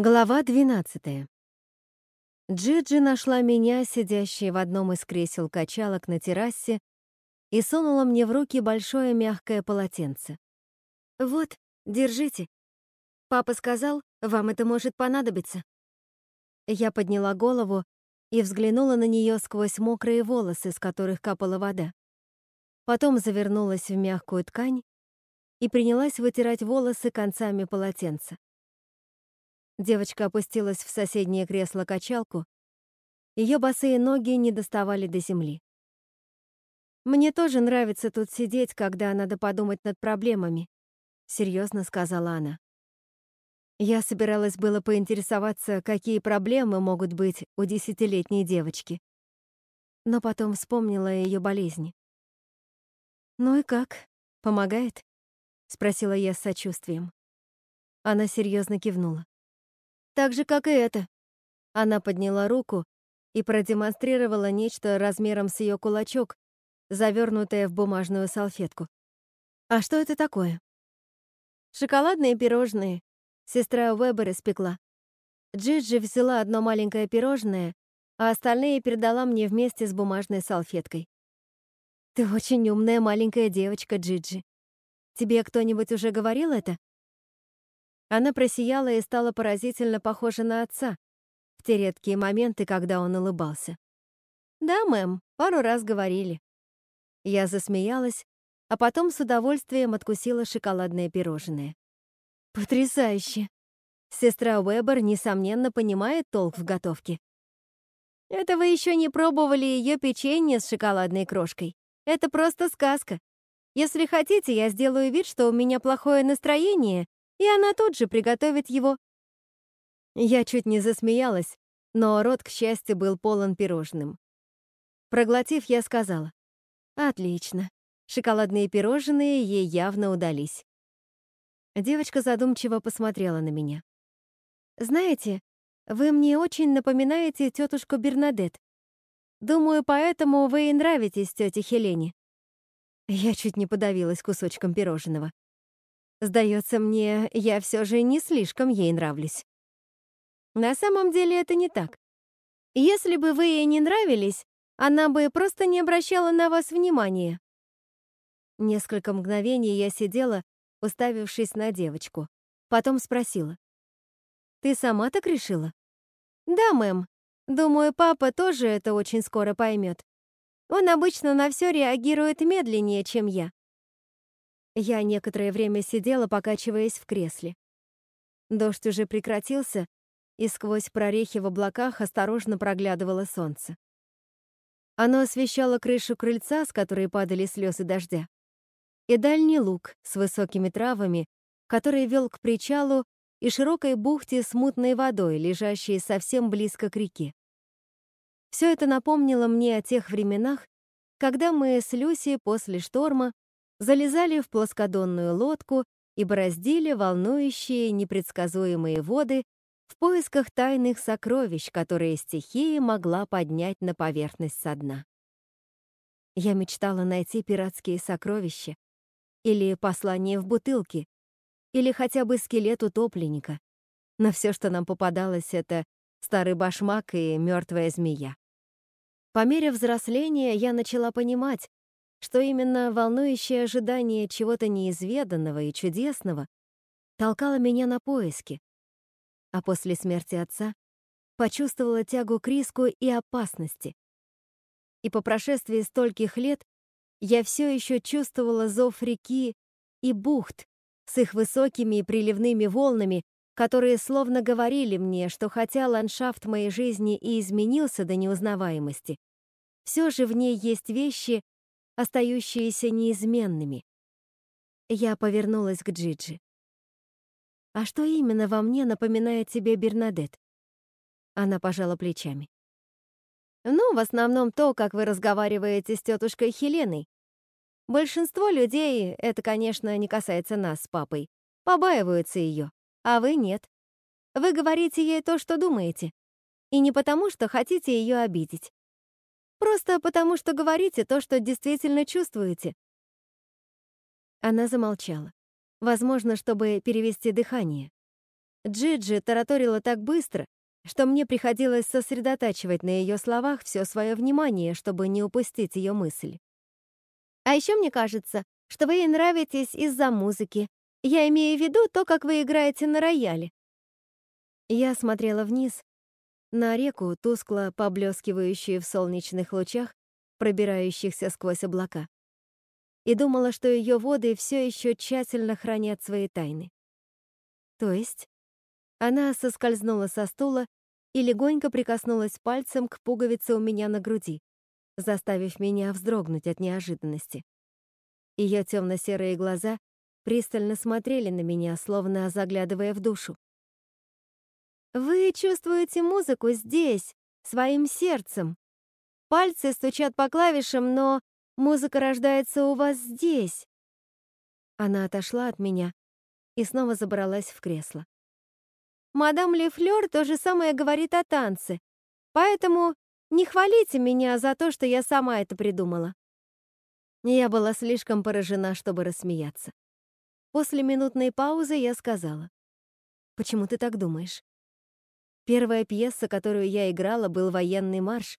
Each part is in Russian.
Глава 12. Джиджи нашла меня, сидящей в одном из кресел качалок на террасе, и сунула мне в руки большое мягкое полотенце. «Вот, держите. Папа сказал, вам это может понадобиться». Я подняла голову и взглянула на нее сквозь мокрые волосы, с которых капала вода. Потом завернулась в мягкую ткань и принялась вытирать волосы концами полотенца. Девочка опустилась в соседнее кресло-качалку. Ее босые ноги не доставали до земли. «Мне тоже нравится тут сидеть, когда надо подумать над проблемами», — серьезно сказала она. Я собиралась было поинтересоваться, какие проблемы могут быть у десятилетней девочки. Но потом вспомнила ее болезни. «Ну и как? Помогает?» — спросила я с сочувствием. Она серьезно кивнула. Так же, как и это. Она подняла руку и продемонстрировала нечто размером с ее кулачок, завернутое в бумажную салфетку. А что это такое? Шоколадные пирожные. Сестра Уэббер испекла. Джиджи взяла одно маленькое пирожное, а остальные передала мне вместе с бумажной салфеткой. Ты очень умная маленькая девочка, Джиджи. Тебе кто-нибудь уже говорил это? Она просияла и стала поразительно похожа на отца в те редкие моменты, когда он улыбался. «Да, мэм, пару раз говорили». Я засмеялась, а потом с удовольствием откусила шоколадное пирожное. «Потрясающе!» Сестра Уэбер, несомненно, понимает толк в готовке. «Это вы еще не пробовали ее печенье с шоколадной крошкой. Это просто сказка. Если хотите, я сделаю вид, что у меня плохое настроение, и она тут же приготовит его. Я чуть не засмеялась, но рот, к счастью, был полон пирожным. Проглотив, я сказала, «Отлично, шоколадные пирожные ей явно удались». Девочка задумчиво посмотрела на меня. «Знаете, вы мне очень напоминаете тетушку Бернадет. Думаю, поэтому вы и нравитесь тете Хелене». Я чуть не подавилась кусочком пирожного. Сдается мне, я все же не слишком ей нравлюсь. На самом деле это не так. Если бы вы ей не нравились, она бы просто не обращала на вас внимания. Несколько мгновений я сидела, уставившись на девочку. Потом спросила. «Ты сама так решила?» «Да, мэм. Думаю, папа тоже это очень скоро поймет. Он обычно на все реагирует медленнее, чем я. Я некоторое время сидела, покачиваясь в кресле. Дождь уже прекратился, и сквозь прорехи в облаках осторожно проглядывало солнце. Оно освещало крышу крыльца, с которой падали слезы дождя, и дальний луг с высокими травами, который вел к причалу и широкой бухте с мутной водой, лежащей совсем близко к реке. Все это напомнило мне о тех временах, когда мы с Люси после шторма залезали в плоскодонную лодку и бороздили волнующие непредсказуемые воды в поисках тайных сокровищ, которые стихия могла поднять на поверхность со дна. Я мечтала найти пиратские сокровища или послание в бутылке, или хотя бы скелет утопленника. Но все, что нам попадалось, это старый башмак и мертвая змея. По мере взросления я начала понимать, что именно волнующее ожидание чего-то неизведанного и чудесного толкало меня на поиски. А после смерти отца почувствовала тягу к риску и опасности. И по прошествии стольких лет я все еще чувствовала зов реки и бухт с их высокими и приливными волнами, которые словно говорили мне, что хотя ландшафт моей жизни и изменился до неузнаваемости, все же в ней есть вещи, остающиеся неизменными. Я повернулась к Джиджи. «А что именно во мне напоминает тебе Бернадет?» Она пожала плечами. «Ну, в основном то, как вы разговариваете с тетушкой Хеленой. Большинство людей, это, конечно, не касается нас с папой, побаиваются ее, а вы нет. Вы говорите ей то, что думаете. И не потому, что хотите ее обидеть. Просто потому, что говорите то, что действительно чувствуете». Она замолчала. Возможно, чтобы перевести дыхание. Джиджи тараторила так быстро, что мне приходилось сосредотачивать на ее словах все свое внимание, чтобы не упустить ее мысль. А еще мне кажется, что вы ей нравитесь из-за музыки. Я имею в виду то, как вы играете на рояле. Я смотрела вниз, на реку, тускло поблескивающую в солнечных лучах, пробирающихся сквозь облака, и думала, что ее воды все еще тщательно хранят свои тайны. То есть она соскользнула со стула и легонько прикоснулась пальцем к пуговице у меня на груди, заставив меня вздрогнуть от неожиданности. Ее темно-серые глаза пристально смотрели на меня, словно заглядывая в душу. «Вы чувствуете музыку здесь, своим сердцем. Пальцы стучат по клавишам, но музыка рождается у вас здесь». Она отошла от меня и снова забралась в кресло. Мадам Лефлёр то же самое говорит о танце, поэтому не хвалите меня за то, что я сама это придумала». Я была слишком поражена, чтобы рассмеяться. После минутной паузы я сказала. «Почему ты так думаешь?» Первая пьеса, которую я играла, был военный марш,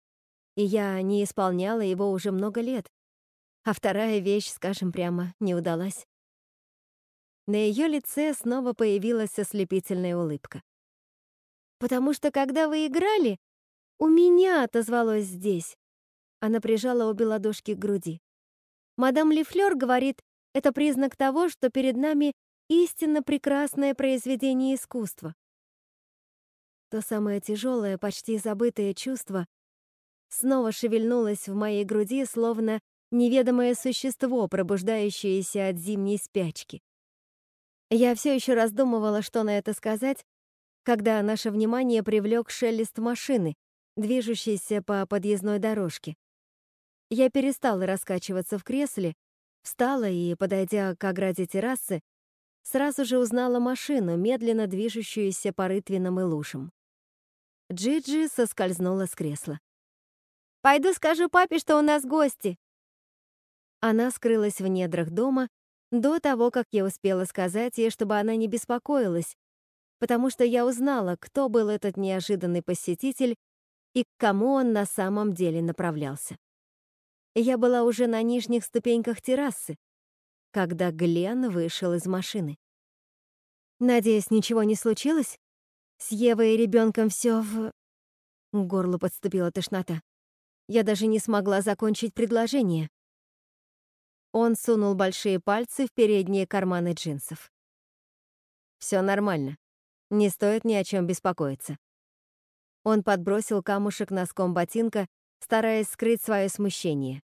и я не исполняла его уже много лет. А вторая вещь, скажем прямо, не удалась. На ее лице снова появилась ослепительная улыбка. «Потому что, когда вы играли, у меня отозвалось здесь». Она прижала обе ладошки к груди. «Мадам Лифлёр говорит, это признак того, что перед нами истинно прекрасное произведение искусства. То самое тяжелое, почти забытое чувство снова шевельнулось в моей груди, словно неведомое существо, пробуждающееся от зимней спячки. Я все еще раздумывала, что на это сказать, когда наше внимание привлек шелест машины, движущейся по подъездной дорожке. Я перестала раскачиваться в кресле, встала и, подойдя к ограде террасы, сразу же узнала машину, медленно движущуюся по рытвинам и лужам. Джиджи соскользнула с кресла. «Пойду скажу папе, что у нас гости!» Она скрылась в недрах дома, до того, как я успела сказать ей, чтобы она не беспокоилась, потому что я узнала, кто был этот неожиданный посетитель и к кому он на самом деле направлялся. Я была уже на нижних ступеньках террасы, когда Глен вышел из машины. «Надеюсь, ничего не случилось? С Евой и ребенком все в...» К горлу подступила тошнота. Я даже не смогла закончить предложение. Он сунул большие пальцы в передние карманы джинсов. Все нормально. Не стоит ни о чем беспокоиться. Он подбросил камушек носком ботинка, стараясь скрыть свое смущение.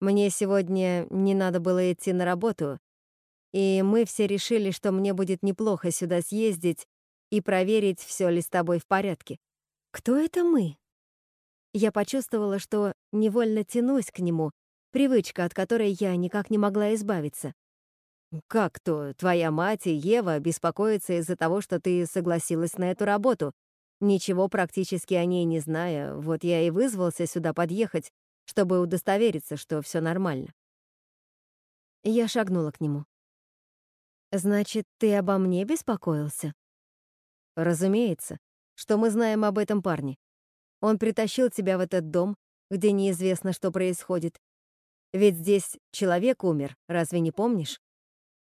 Мне сегодня не надо было идти на работу, и мы все решили, что мне будет неплохо сюда съездить и проверить, все ли с тобой в порядке. Кто это мы? Я почувствовала, что невольно тянусь к нему, Привычка, от которой я никак не могла избавиться. «Как то? Твоя мать и Ева беспокоятся из-за того, что ты согласилась на эту работу. Ничего практически о ней не зная, вот я и вызвался сюда подъехать, чтобы удостовериться, что все нормально». Я шагнула к нему. «Значит, ты обо мне беспокоился?» «Разумеется. Что мы знаем об этом парне? Он притащил тебя в этот дом, где неизвестно, что происходит, ведь здесь человек умер, разве не помнишь?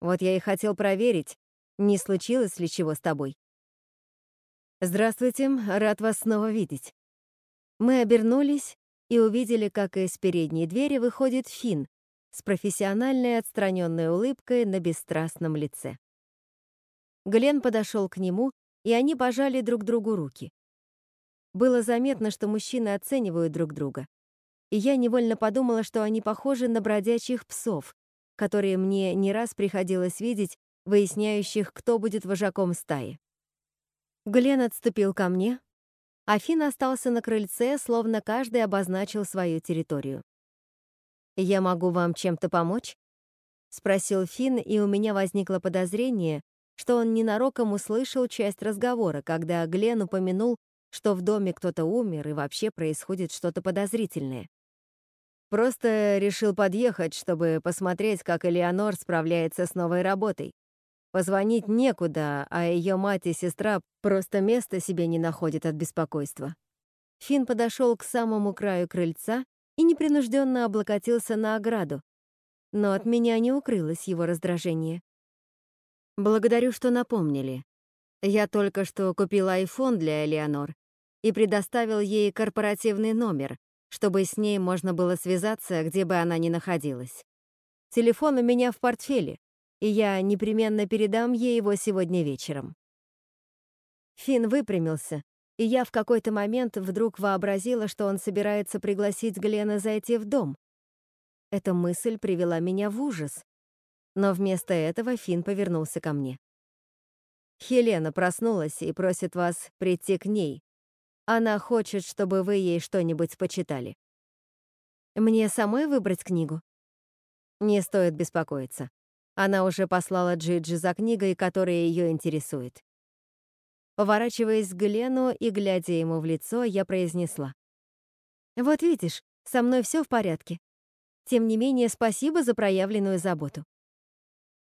Вот я и хотел проверить, не случилось ли чего с тобой. Здравствуйте, рад вас снова видеть. Мы обернулись и увидели, как из передней двери выходит Финн с профессиональной отстраненной улыбкой на бесстрастном лице. Глен подошел к нему, и они пожали друг другу руки. Было заметно, что мужчины оценивают друг друга и я невольно подумала, что они похожи на бродячих псов, которые мне не раз приходилось видеть, выясняющих, кто будет вожаком стаи. Глен отступил ко мне, а Финн остался на крыльце, словно каждый обозначил свою территорию. «Я могу вам чем-то помочь?» — спросил Финн, и у меня возникло подозрение, что он ненароком услышал часть разговора, когда Глен упомянул, что в доме кто-то умер и вообще происходит что-то подозрительное. Просто решил подъехать, чтобы посмотреть, как Элеонор справляется с новой работой. Позвонить некуда, а ее мать и сестра просто места себе не находят от беспокойства. Финн подошел к самому краю крыльца и непринужденно облокотился на ограду, но от меня не укрылось его раздражение. Благодарю, что напомнили. Я только что купил iPhone для Элеонор и предоставил ей корпоративный номер, чтобы с ней можно было связаться, где бы она ни находилась. Телефон у меня в портфеле, и я непременно передам ей его сегодня вечером. Финн выпрямился, и я в какой-то момент вдруг вообразила, что он собирается пригласить Глена зайти в дом. Эта мысль привела меня в ужас. Но вместо этого Финн повернулся ко мне. «Хелена проснулась и просит вас прийти к ней. Она хочет, чтобы вы ей что-нибудь почитали». «Мне самой выбрать книгу?» Не стоит беспокоиться. Она уже послала Джиджи за книгой, которая ее интересует. Поворачиваясь к Глену и глядя ему в лицо, я произнесла. «Вот видишь, со мной все в порядке. Тем не менее, спасибо за проявленную заботу».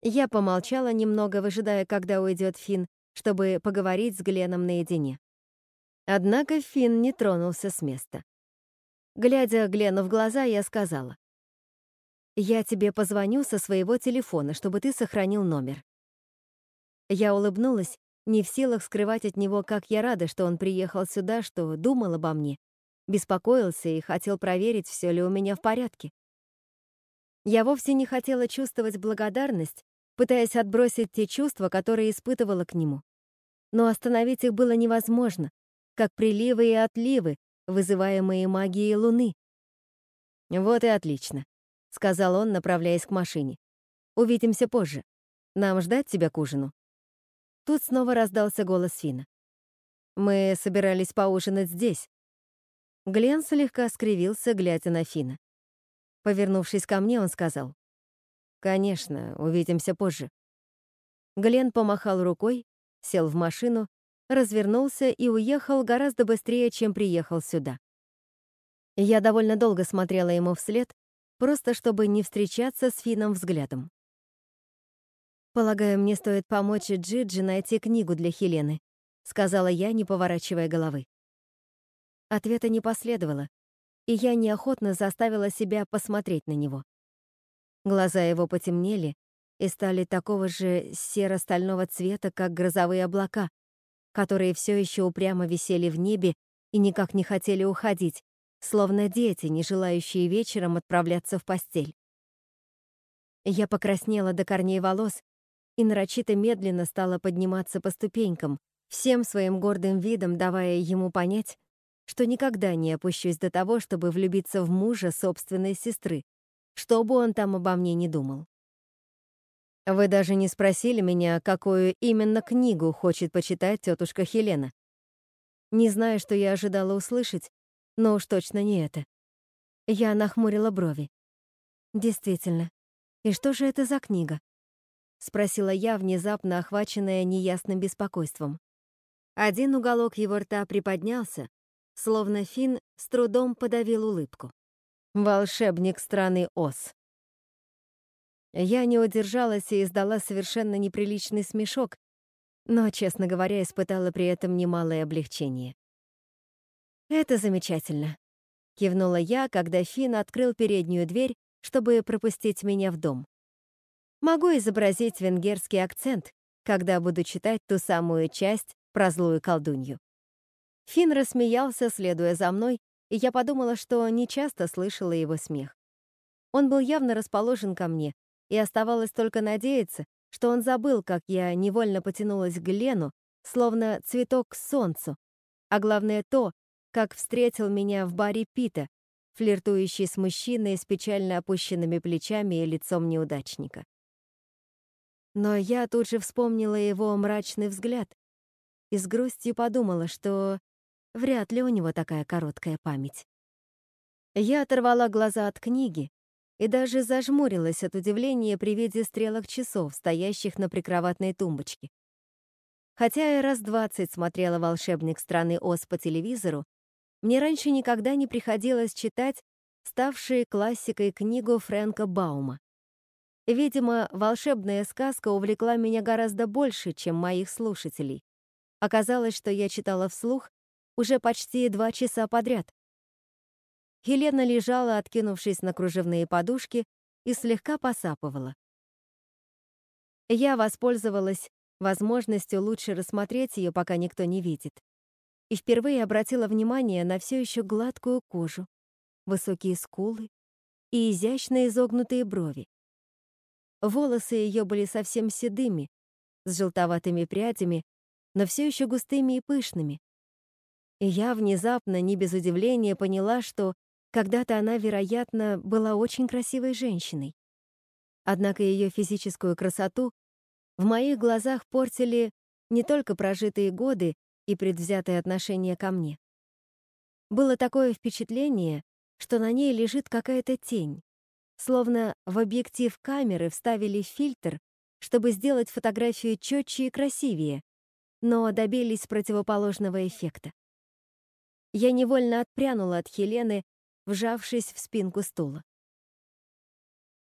Я помолчала немного, выжидая, когда уйдет Финн, чтобы поговорить с Гленом наедине. Однако Финн не тронулся с места. Глядя Глену в глаза, я сказала. «Я тебе позвоню со своего телефона, чтобы ты сохранил номер». Я улыбнулась, не в силах скрывать от него, как я рада, что он приехал сюда, что думал обо мне, беспокоился и хотел проверить, все ли у меня в порядке. Я вовсе не хотела чувствовать благодарность, пытаясь отбросить те чувства, которые испытывала к нему. Но остановить их было невозможно, как приливы и отливы, вызываемые магией Луны. «Вот и отлично», — сказал он, направляясь к машине. «Увидимся позже. Нам ждать тебя к ужину?» Тут снова раздался голос Фина. «Мы собирались поужинать здесь». Глен слегка скривился, глядя на Фина. Повернувшись ко мне, он сказал. «Конечно, увидимся позже». Глен помахал рукой, сел в машину, развернулся и уехал гораздо быстрее, чем приехал сюда. Я довольно долго смотрела ему вслед, просто чтобы не встречаться с Фином взглядом. «Полагаю, мне стоит помочь Джиджи найти книгу для Хелены», сказала я, не поворачивая головы. Ответа не последовало, и я неохотно заставила себя посмотреть на него. Глаза его потемнели и стали такого же серо-стального цвета, как грозовые облака, которые все еще упрямо висели в небе и никак не хотели уходить, словно дети, не желающие вечером отправляться в постель. Я покраснела до корней волос и нарочито медленно стала подниматься по ступенькам, всем своим гордым видом давая ему понять, что никогда не опущусь до того, чтобы влюбиться в мужа собственной сестры, что бы он там обо мне не думал. Вы даже не спросили меня, какую именно книгу хочет почитать тетушка Хелена. Не знаю, что я ожидала услышать, но уж точно не это. Я нахмурила брови. Действительно. И что же это за книга? Спросила я, внезапно охваченная неясным беспокойством. Один уголок его рта приподнялся, словно Фин с трудом подавил улыбку. «Волшебник страны Оз», я не удержалась и издала совершенно неприличный смешок, но, честно говоря, испытала при этом немалое облегчение. «Это замечательно», — кивнула я, когда Финн открыл переднюю дверь, чтобы пропустить меня в дом. «Могу изобразить венгерский акцент, когда буду читать ту самую часть про злую колдунью». Финн рассмеялся, следуя за мной, и я подумала, что нечасто слышала его смех. Он был явно расположен ко мне, и оставалось только надеяться, что он забыл, как я невольно потянулась к Лену, словно цветок к солнцу, а главное то, как встретил меня в баре Пита, флиртующий с мужчиной с печально опущенными плечами и лицом неудачника. Но я тут же вспомнила его мрачный взгляд и с грустью подумала, что вряд ли у него такая короткая память. Я оторвала глаза от книги и даже зажмурилась от удивления при виде стрелок часов, стоящих на прикроватной тумбочке. Хотя я раз двадцать смотрела «Волшебник страны Оз» по телевизору, мне раньше никогда не приходилось читать ставшие классикой книгу Фрэнка Баума. Видимо, волшебная сказка увлекла меня гораздо больше, чем моих слушателей. Оказалось, что я читала вслух уже почти два часа подряд. Елена лежала, откинувшись на кружевные подушки, и слегка посапывала. Я воспользовалась возможностью лучше рассмотреть ее, пока никто не видит. И впервые обратила внимание на все еще гладкую кожу, высокие скулы и изящно изогнутые брови. Волосы ее были совсем седыми, с желтоватыми прядями, но все еще густыми и пышными. И я внезапно, не без удивления, поняла, что когда-то она, вероятно, была очень красивой женщиной. Однако ее физическую красоту в моих глазах портили не только прожитые годы и предвзятое отношение ко мне. Было такое впечатление, что на ней лежит какая-то тень, Словно в объектив камеры вставили фильтр, чтобы сделать фотографию четче и красивее, но добились противоположного эффекта. Я невольно отпрянула от Хелены, вжавшись в спинку стула.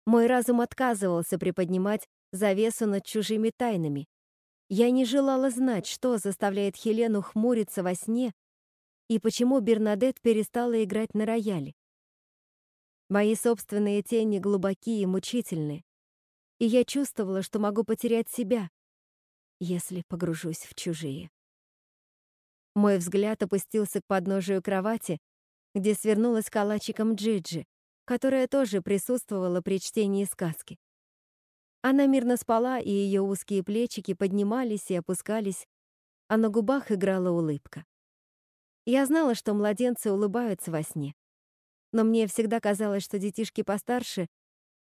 Мой разум отказывался приподнимать завесу над чужими тайнами. Я не желала знать, что заставляет Хелену хмуриться во сне и почему Бернадет перестала играть на рояле. Мои собственные тени глубокие и мучительны, и я чувствовала, что могу потерять себя, если погружусь в чужие. Мой взгляд опустился к подножию кровати, где свернулась калачиком Джиджи, которая тоже присутствовала при чтении сказки. Она мирно спала, и ее узкие плечики поднимались и опускались, а на губах играла улыбка. Я знала, что младенцы улыбаются во сне но мне всегда казалось, что детишки постарше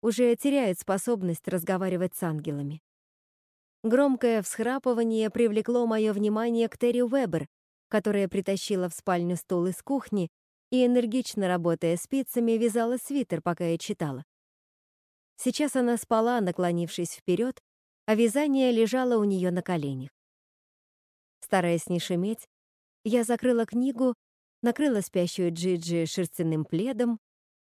уже теряют способность разговаривать с ангелами. Громкое всхрапывание привлекло мое внимание к Терри Уэббер, которая притащила в спальню стул из кухни и, энергично работая спицами, вязала свитер, пока я читала. Сейчас она спала, наклонившись вперед, а вязание лежало у нее на коленях. Стараясь не шуметь, я закрыла книгу накрыла спящую Джиджи шерстяным пледом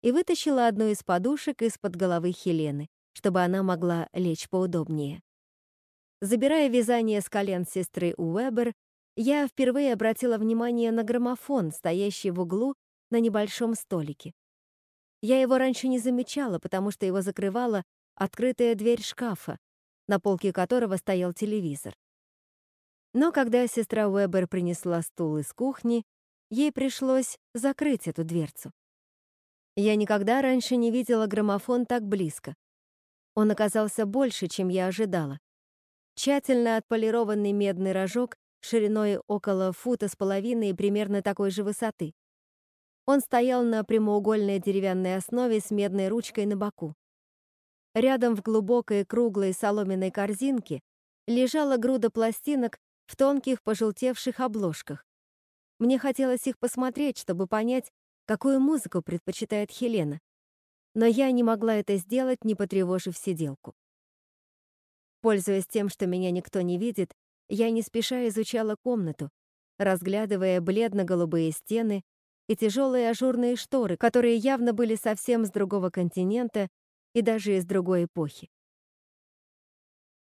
и вытащила одну из подушек из-под головы Хелены, чтобы она могла лечь поудобнее. Забирая вязание с колен сестры Уэбер, я впервые обратила внимание на граммофон, стоящий в углу на небольшом столике. Я его раньше не замечала, потому что его закрывала открытая дверь шкафа, на полке которого стоял телевизор. Но когда сестра Уэбер принесла стул из кухни, ей пришлось закрыть эту дверцу. Я никогда раньше не видела граммофон так близко. Он оказался больше, чем я ожидала. Тщательно отполированный медный рожок шириной около фута с половиной и примерно такой же высоты. Он стоял на прямоугольной деревянной основе с медной ручкой на боку. Рядом в глубокой круглой соломенной корзинке лежала груда пластинок в тонких пожелтевших обложках. Мне хотелось их посмотреть, чтобы понять, какую музыку предпочитает Хелена. Но я не могла это сделать, не потревожив сиделку. Пользуясь тем, что меня никто не видит, я не спеша изучала комнату, разглядывая бледно-голубые стены и тяжелые ажурные шторы, которые явно были совсем с другого континента и даже из другой эпохи.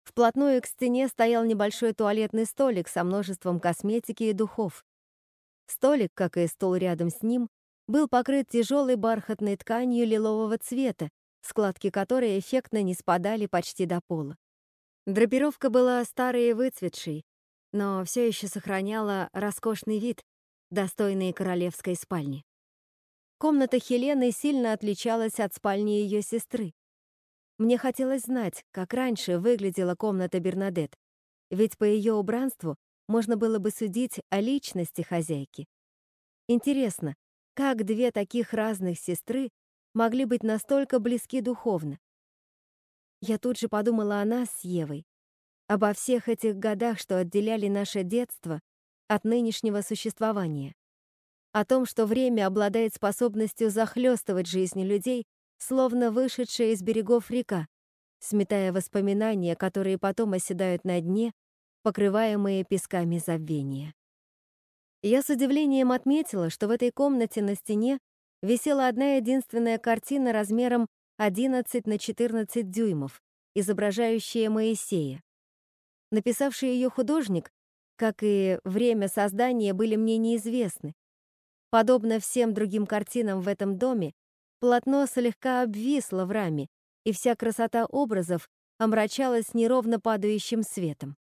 Вплотную к стене стоял небольшой туалетный столик со множеством косметики и духов, Столик, как и стол рядом с ним, был покрыт тяжелой бархатной тканью лилового цвета, складки которой эффектно не спадали почти до пола. Драпировка была старой и выцветшей, но все еще сохраняла роскошный вид, достойный королевской спальни. Комната Хелены сильно отличалась от спальни ее сестры. Мне хотелось знать, как раньше выглядела комната Бернадет, ведь по ее убранству можно было бы судить о личности хозяйки. Интересно, как две таких разных сестры могли быть настолько близки духовно? Я тут же подумала о нас с Евой, обо всех этих годах, что отделяли наше детство от нынешнего существования, о том, что время обладает способностью захлестывать жизни людей, словно вышедшая из берегов река, сметая воспоминания, которые потом оседают на дне покрываемые песками забвения. Я с удивлением отметила, что в этой комнате на стене висела одна единственная картина размером 11 на 14 дюймов, изображающая Моисея. Написавший ее художник, как и время создания, были мне неизвестны. Подобно всем другим картинам в этом доме, полотно слегка обвисло в раме, и вся красота образов омрачалась неровно падающим светом.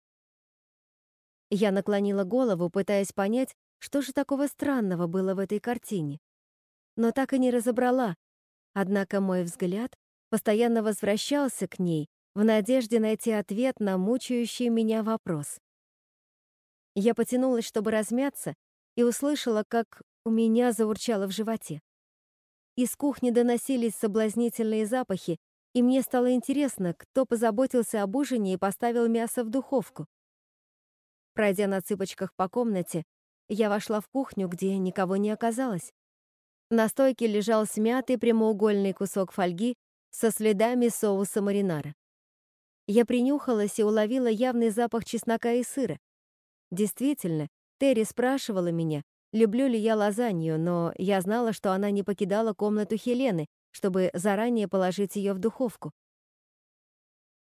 Я наклонила голову, пытаясь понять, что же такого странного было в этой картине. Но так и не разобрала, однако мой взгляд постоянно возвращался к ней в надежде найти ответ на мучающий меня вопрос. Я потянулась, чтобы размяться, и услышала, как у меня заурчало в животе. Из кухни доносились соблазнительные запахи, и мне стало интересно, кто позаботился об ужине и поставил мясо в духовку. Пройдя на цыпочках по комнате, я вошла в кухню, где никого не оказалось. На стойке лежал смятый прямоугольный кусок фольги со следами соуса маринара. Я принюхалась и уловила явный запах чеснока и сыра. Действительно, Терри спрашивала меня, люблю ли я лазанью, но я знала, что она не покидала комнату Хелены, чтобы заранее положить ее в духовку.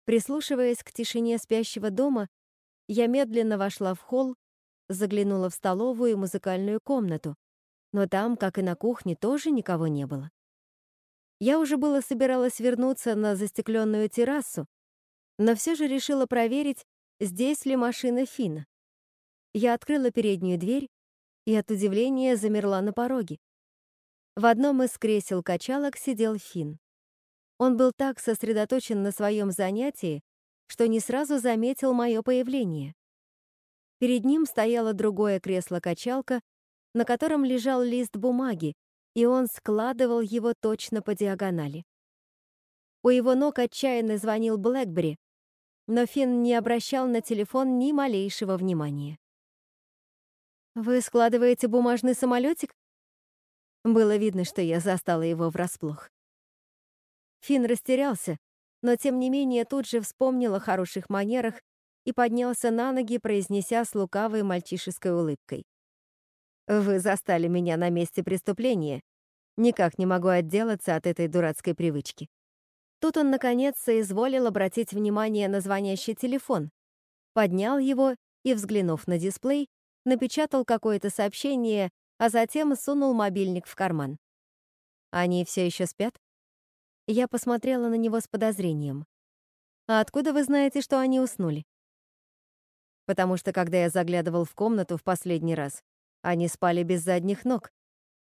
Прислушиваясь к тишине спящего дома, я медленно вошла в холл, заглянула в столовую и музыкальную комнату, но там, как и на кухне, тоже никого не было. Я уже было собиралась вернуться на застекленную террасу, но все же решила проверить, здесь ли машина Фина. Я открыла переднюю дверь и от удивления замерла на пороге. В одном из кресел качалок сидел Фин. Он был так сосредоточен на своем занятии, что не сразу заметил мое появление. Перед ним стояло другое кресло-качалка, на котором лежал лист бумаги, и он складывал его точно по диагонали. У его ног отчаянно звонил Блэкбери, но Финн не обращал на телефон ни малейшего внимания. «Вы складываете бумажный самолетик?» Было видно, что я застала его врасплох. Финн растерялся, но тем не менее тут же вспомнил о хороших манерах и поднялся на ноги, произнеся с лукавой мальчишеской улыбкой. «Вы застали меня на месте преступления. Никак не могу отделаться от этой дурацкой привычки». Тут он, наконец, соизволил обратить внимание на звонящий телефон, поднял его и, взглянув на дисплей, напечатал какое-то сообщение, а затем сунул мобильник в карман. «Они все еще спят?» Я посмотрела на него с подозрением. «А откуда вы знаете, что они уснули?» «Потому что, когда я заглядывал в комнату в последний раз, они спали без задних ног,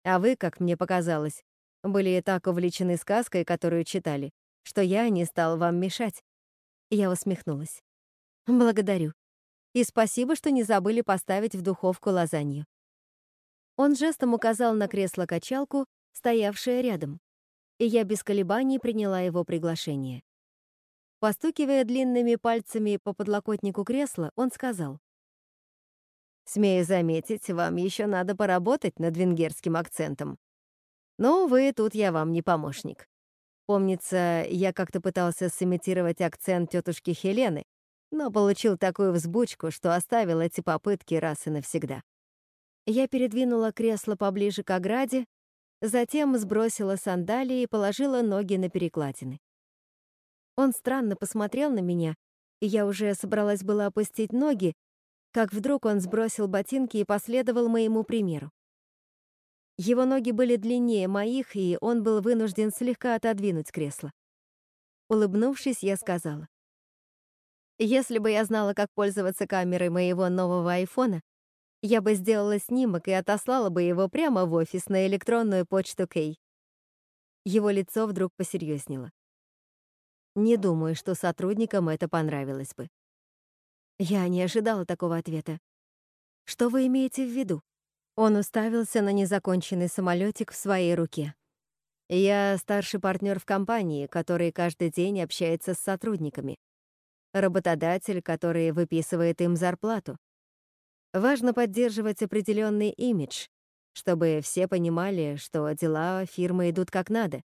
а вы, как мне показалось, были так увлечены сказкой, которую читали, что я не стал вам мешать. Я усмехнулась. Благодарю. И спасибо, что не забыли поставить в духовку лазанью. Он жестом указал на кресло-качалку, стоявшее рядом, и я без колебаний приняла его приглашение. Постукивая длинными пальцами по подлокотнику кресла, он сказал. «Смею заметить, вам еще надо поработать над венгерским акцентом. Но, вы тут я вам не помощник. Помнится, я как-то пытался сымитировать акцент тетушки Хелены, но получил такую взбучку, что оставил эти попытки раз и навсегда. Я передвинула кресло поближе к ограде, затем сбросила сандалии и положила ноги на перекладины. Он странно посмотрел на меня, и я уже собралась была опустить ноги, как вдруг он сбросил ботинки и последовал моему примеру. Его ноги были длиннее моих, и он был вынужден слегка отодвинуть кресло. Улыбнувшись, я сказала. «Если бы я знала, как пользоваться камерой моего нового айфона, я бы сделала снимок и отослала бы его прямо в офис на электронную почту Кей». Его лицо вдруг посерьезнело. Не думаю, что сотрудникам это понравилось бы. Я не ожидала такого ответа. Что вы имеете в виду? Он уставился на незаконченный самолетик в своей руке. Я старший партнер в компании, который каждый день общается с сотрудниками. Работодатель, который выписывает им зарплату. Важно поддерживать определенный имидж, чтобы все понимали, что дела фирмы идут как надо,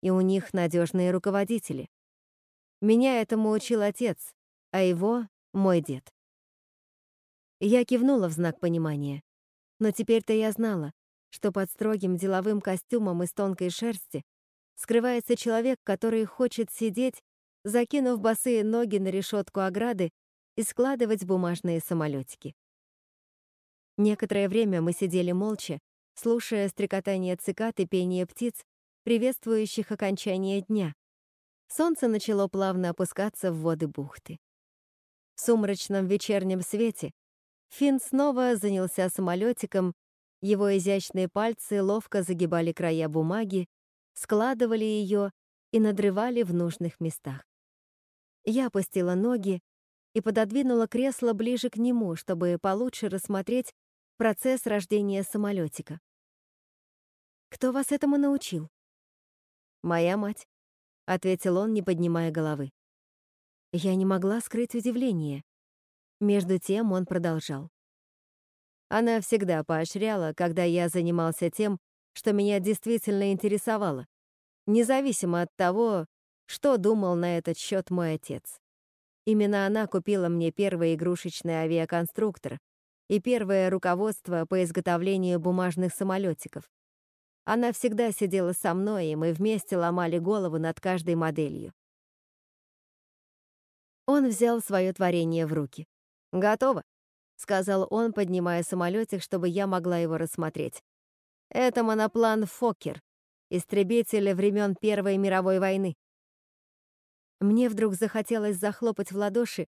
и у них надежные руководители. Меня этому учил отец, а его — мой дед. Я кивнула в знак понимания. Но теперь-то я знала, что под строгим деловым костюмом из тонкой шерсти скрывается человек, который хочет сидеть закинув босые ноги на решетку ограды и складывать бумажные самолетики. Некоторое время мы сидели молча, слушая стрекотание цикад и пение птиц, приветствующих окончание дня. Солнце начало плавно опускаться в воды бухты. В сумрачном вечернем свете Финн снова занялся самолетиком, его изящные пальцы ловко загибали края бумаги, складывали ее и надрывали в нужных местах. Я опустила ноги и пододвинула кресло ближе к нему, чтобы получше рассмотреть процесс рождения самолетика. «Кто вас этому научил?» «Моя мать», — ответил он, не поднимая головы. Я не могла скрыть удивление. Между тем он продолжал. Она всегда поощряла, когда я занимался тем, что меня действительно интересовало, независимо от того, что думал на этот счет мой отец. Именно она купила мне первый игрушечный авиаконструктор и первое руководство по изготовлению бумажных самолетиков. Она всегда сидела со мной, и мы вместе ломали голову над каждой моделью. Он взял свое творение в руки. «Готово», — сказал он, поднимая самолетик, чтобы я могла его рассмотреть. «Это моноплан «Фоккер», истребитель времен Первой мировой войны. Мне вдруг захотелось захлопать в ладоши,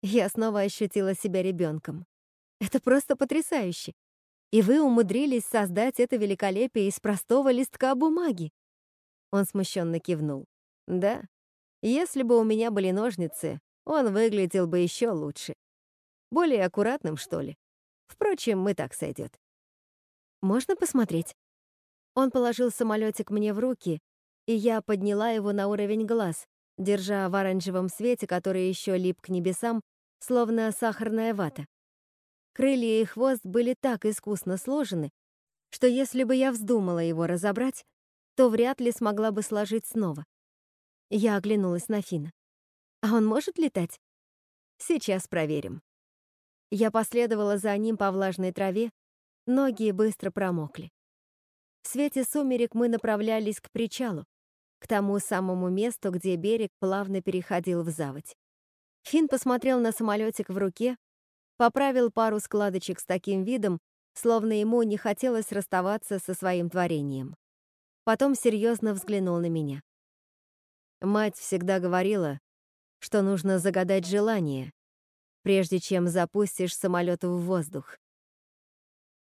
я снова ощутила себя ребенком. Это просто потрясающе. И вы умудрились создать это великолепие из простого листка бумаги. Он смущенно кивнул. Да, если бы у меня были ножницы, он выглядел бы еще лучше. Более аккуратным, что ли. Впрочем, мы так сойдет. Можно посмотреть? Он положил самолетик мне в руки, и я подняла его на уровень глаз, держа в оранжевом свете, который еще лип к небесам, словно сахарная вата. Крылья и хвост были так искусно сложены, что если бы я вздумала его разобрать, то вряд ли смогла бы сложить снова. Я оглянулась на Фина. А он может летать? Сейчас проверим. Я последовала за ним по влажной траве, ноги быстро промокли. В свете сумерек мы направлялись к причалу, к тому самому месту, где берег плавно переходил в заводь. Финн посмотрел на самолетик в руке, поправил пару складочек с таким видом, словно ему не хотелось расставаться со своим творением. Потом серьезно взглянул на меня. Мать всегда говорила, что нужно загадать желание, прежде чем запустишь самолет в воздух.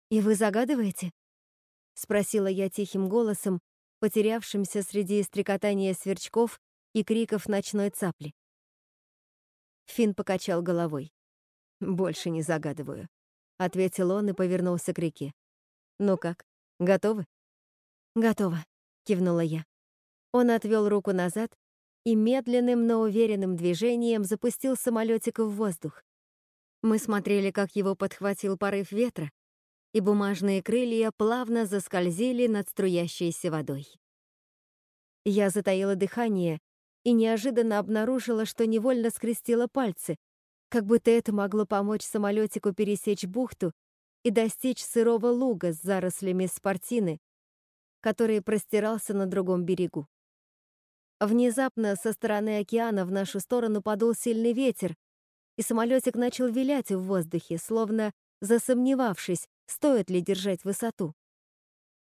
«И вы загадываете?» — спросила я тихим голосом, потерявшимся среди стрекотания сверчков и криков ночной цапли. Фин покачал головой. «Больше не загадываю», — ответил он и повернулся к реке. «Ну как, готовы?» «Готово», — кивнула я. Он отвел руку назад, и медленным, но уверенным движением запустил самолетик в воздух. Мы смотрели, как его подхватил порыв ветра, и бумажные крылья плавно заскользили над струящейся водой. Я затаила дыхание и неожиданно обнаружила, что невольно скрестила пальцы, как будто это могло помочь самолетику пересечь бухту и достичь сырого луга с зарослями спортины, который простирался на другом берегу. Внезапно со стороны океана в нашу сторону подул сильный ветер, и самолетик начал вилять в воздухе, словно засомневавшись, стоит ли держать высоту.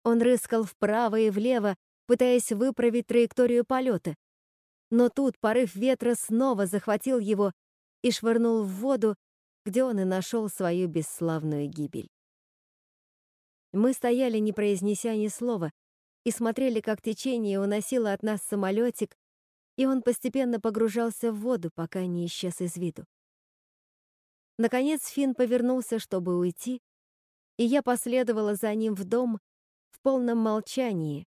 Он рыскал вправо и влево, пытаясь выправить траекторию полета. Но тут порыв ветра снова захватил его и швырнул в воду, где он и нашел свою бесславную гибель. Мы стояли, не произнеся ни слова, и смотрели, как течение уносило от нас самолетик, и он постепенно погружался в воду, пока не исчез из виду. Наконец Финн повернулся, чтобы уйти, и я последовала за ним в дом в полном молчании,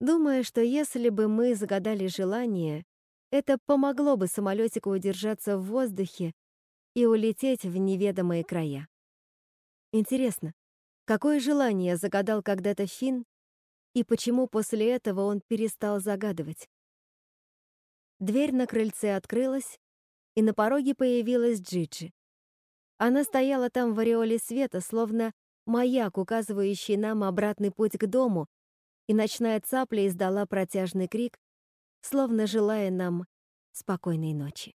думая, что если бы мы загадали желание, это помогло бы самолетику удержаться в воздухе и улететь в неведомые края. Интересно, какое желание загадал когда-то Финн, и почему после этого он перестал загадывать. Дверь на крыльце открылась, и на пороге появилась Джиджи. Она стояла там в ореоле света, словно маяк, указывающий нам обратный путь к дому, и ночная цапля издала протяжный крик, словно желая нам Спокойной ночи.